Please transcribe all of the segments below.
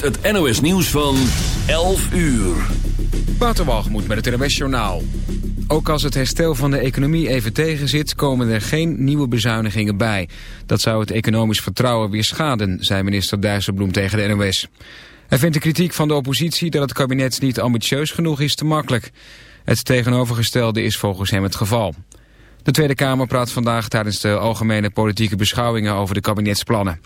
het NOS nieuws van 11 uur. Waterwalgemoed met het NOS Journaal. Ook als het herstel van de economie even tegenzit... komen er geen nieuwe bezuinigingen bij. Dat zou het economisch vertrouwen weer schaden... zei minister Dijsselbloem tegen de NOS. Hij vindt de kritiek van de oppositie dat het kabinet niet ambitieus genoeg is te makkelijk. Het tegenovergestelde is volgens hem het geval. De Tweede Kamer praat vandaag tijdens de algemene politieke beschouwingen over de kabinetsplannen.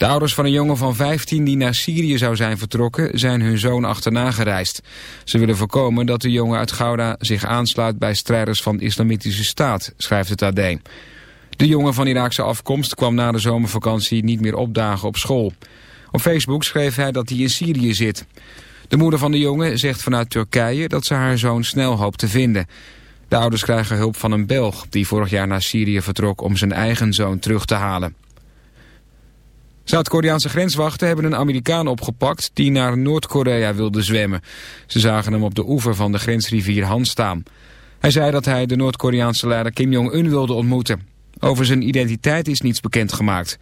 De ouders van een jongen van 15 die naar Syrië zou zijn vertrokken... zijn hun zoon achterna gereisd. Ze willen voorkomen dat de jongen uit Gouda zich aansluit... bij strijders van de Islamitische Staat, schrijft het AD. De jongen van Iraakse afkomst kwam na de zomervakantie niet meer opdagen op school. Op Facebook schreef hij dat hij in Syrië zit. De moeder van de jongen zegt vanuit Turkije dat ze haar zoon snel hoopt te vinden. De ouders krijgen hulp van een Belg die vorig jaar naar Syrië vertrok om zijn eigen zoon terug te halen. Zuid-Koreaanse grenswachten hebben een Amerikaan opgepakt die naar Noord-Korea wilde zwemmen. Ze zagen hem op de oever van de grensrivier Han staan. Hij zei dat hij de Noord-Koreaanse leider Kim Jong-un wilde ontmoeten. Over zijn identiteit is niets bekendgemaakt.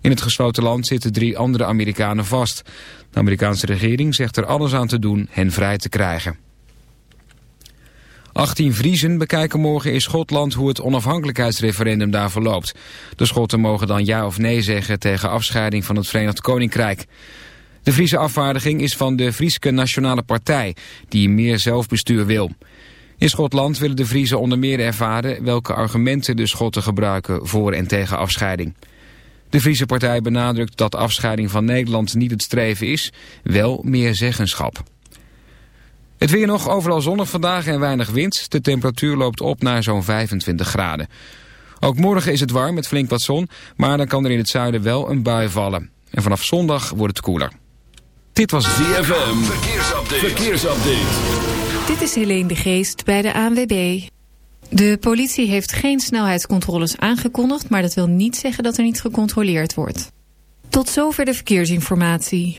In het gesloten land zitten drie andere Amerikanen vast. De Amerikaanse regering zegt er alles aan te doen hen vrij te krijgen. 18 Vriezen bekijken morgen in Schotland hoe het onafhankelijkheidsreferendum daar verloopt. De Schotten mogen dan ja of nee zeggen tegen afscheiding van het Verenigd Koninkrijk. De Friese afvaardiging is van de Frieske Nationale Partij, die meer zelfbestuur wil. In Schotland willen de Vriezen onder meer ervaren welke argumenten de Schotten gebruiken voor en tegen afscheiding. De Friese partij benadrukt dat afscheiding van Nederland niet het streven is, wel meer zeggenschap. Het weer nog overal zonnig vandaag en weinig wind. De temperatuur loopt op naar zo'n 25 graden. Ook morgen is het warm met flink wat zon, maar dan kan er in het zuiden wel een bui vallen. En vanaf zondag wordt het koeler. Dit was ZFM. Verkeersupdate. Verkeersupdate. Dit is Helene de Geest bij de ANWB. De politie heeft geen snelheidscontroles aangekondigd... maar dat wil niet zeggen dat er niet gecontroleerd wordt. Tot zover de verkeersinformatie.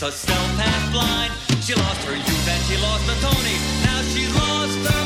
makes a stealth half blind. She lost her youth and she lost the Tony. Now she's lost her.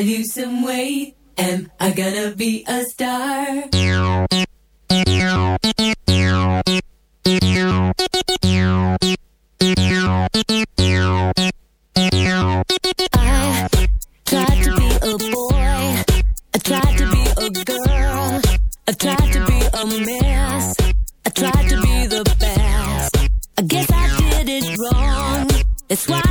I lose some weight. and I gonna be a star? I tried to be a boy. I tried to be a girl. I tried to be a mess. I tried to be the best. I guess I did it wrong. That's why.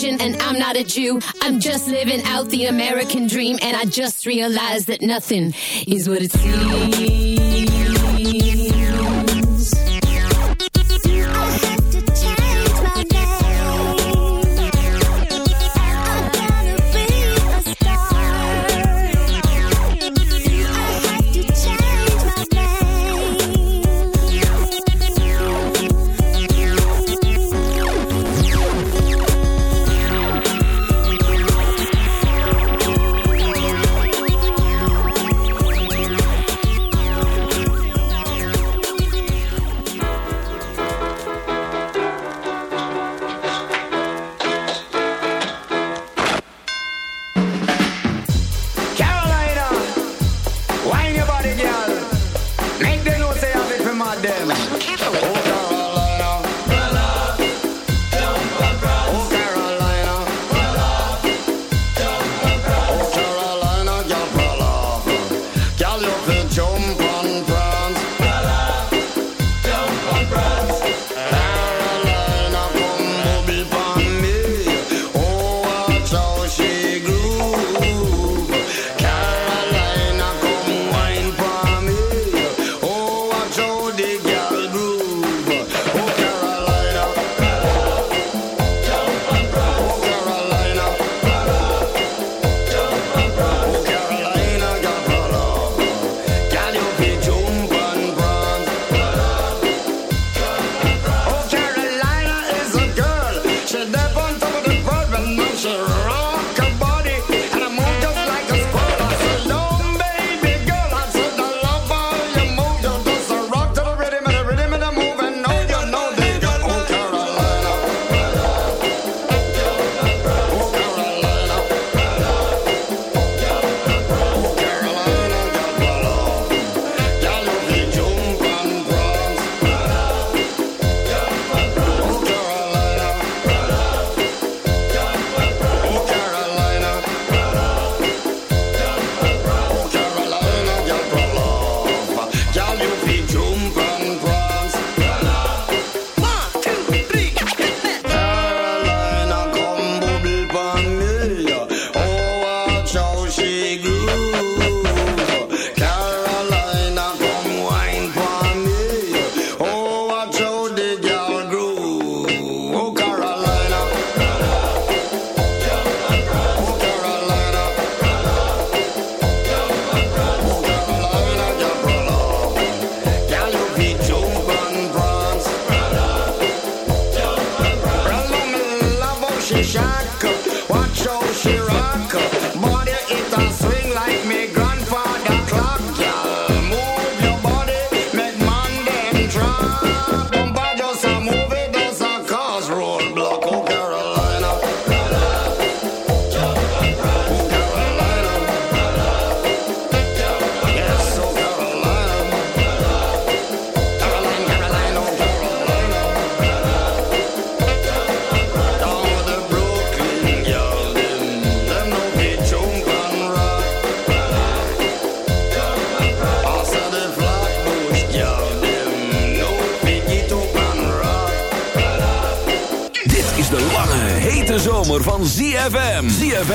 Christian and I'm not a Jew. I'm just living out the American dream, and I just realized that nothing is what it seems.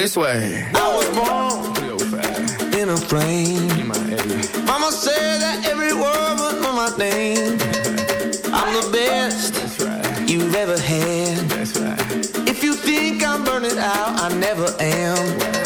this way. I was born in a frame. In Mama said that every word was on my name. I'm the best right. you've ever had. Right. If you think I'm burning out, I never am.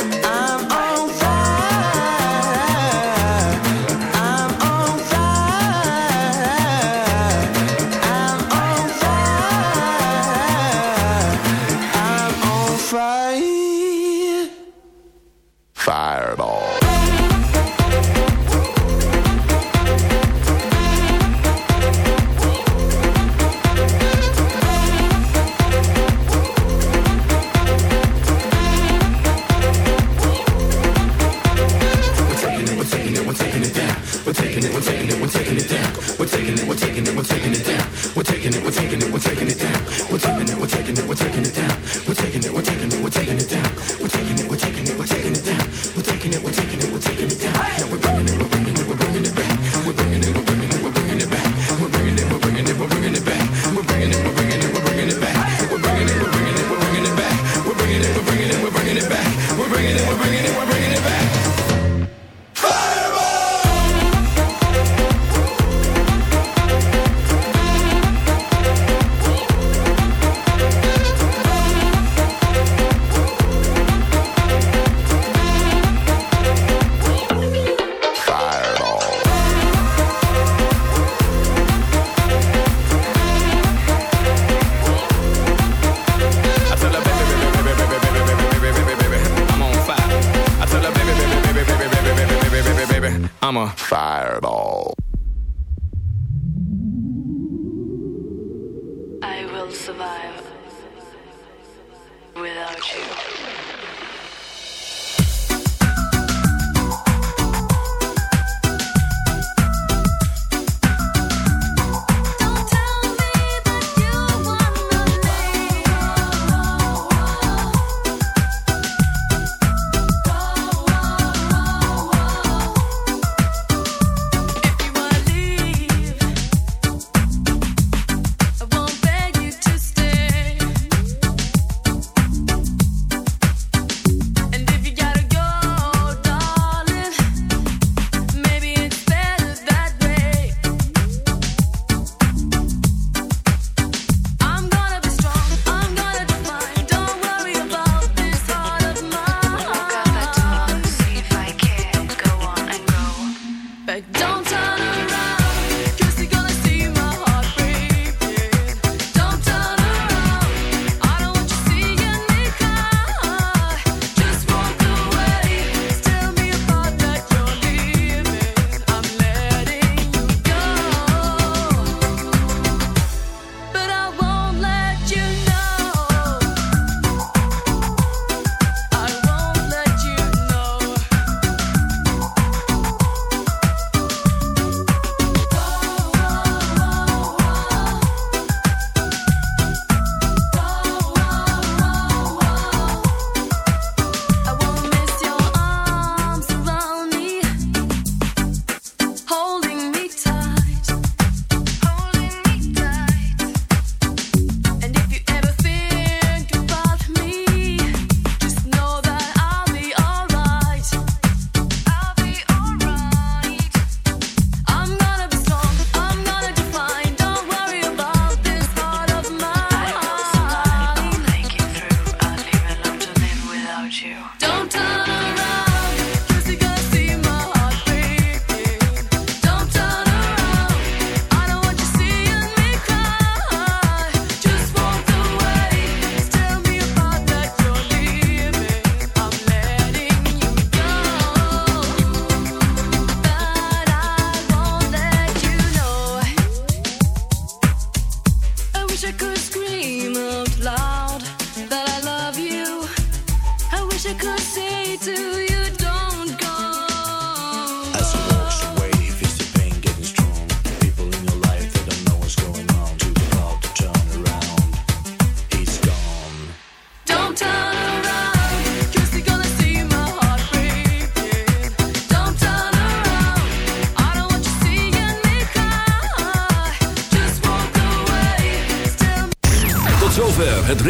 fireball.